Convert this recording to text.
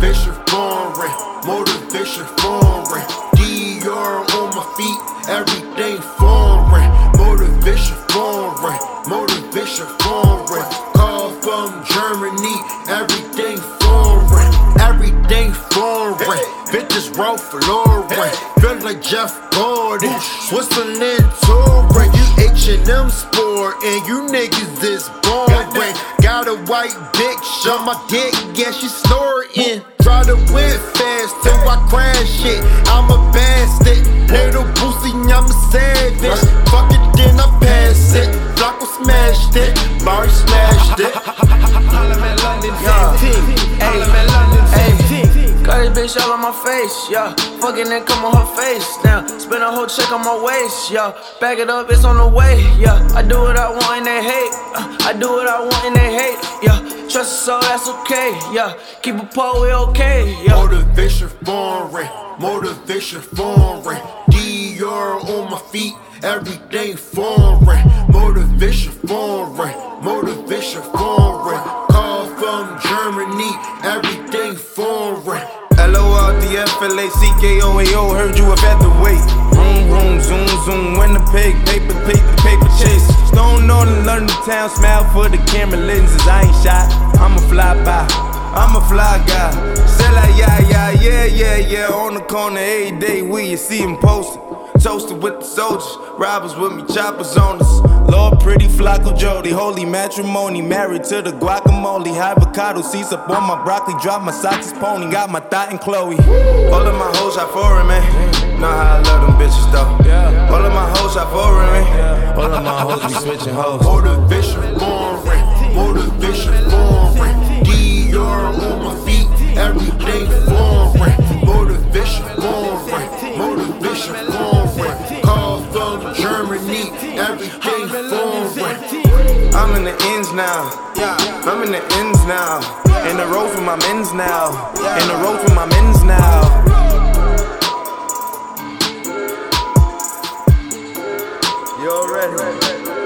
Motivation foreign, motivation foreign. Dior on my feet, everything foreign. Motivation foreign, motivation foreign. Call from Germany, everything foreign, everything foreign. Bitches Ralph Lauren, feel like Jeff Gordon. Switzerland touring, you H&M sport, and you niggas is boring. Got a white bitch on my dick, yeah, she snorting. Try to whip fast till I crash it. I'm a bastard, little pussy, bitch all on my face, yeah. Fucking and come on her face now. Spend a whole check on my waist, yeah. Back it up, it's on the way, yeah. I do what I want and they hate, uh, I do what I want and they hate, yeah. Trust us, so that's okay, yeah. Keep a pole, we okay, yeah. Motivation foreign, motivation foreign. Dior on my feet, everything foreign. Motivation foreign, motivation foreign. Call from Germany, everything foreign. L-O-R-D-F-L-A-C-K-O-A-O, heard you a featherweight. Room, room, zoom, zoom, when the pig, paper, paper, paper chase. Stone on the London town, smile for the camera lenses, I ain't shy. I'm a fly by, I'm a fly guy. Say like, yeah, yeah, yeah, yeah, yeah. On the corner every day, we you see him posted. Toasted with the soldiers, robbers with me, choppers on us. Lord, pretty Flacko Jody, holy matrimony, married to the guacamole. Avocado seeds up on my broccoli, drop my socks, pony, got my thought and Chloe. All of my hoes are foreign, man. Know how I love them bitches though. All of my hoes are foreign, man. All of my hoes be switching hoes. Motivation foreign, Dominique, everything foreign. I'm in the ends now. I'm in the ends now. In the road for my men's now. In the road for my men's now. You're ready.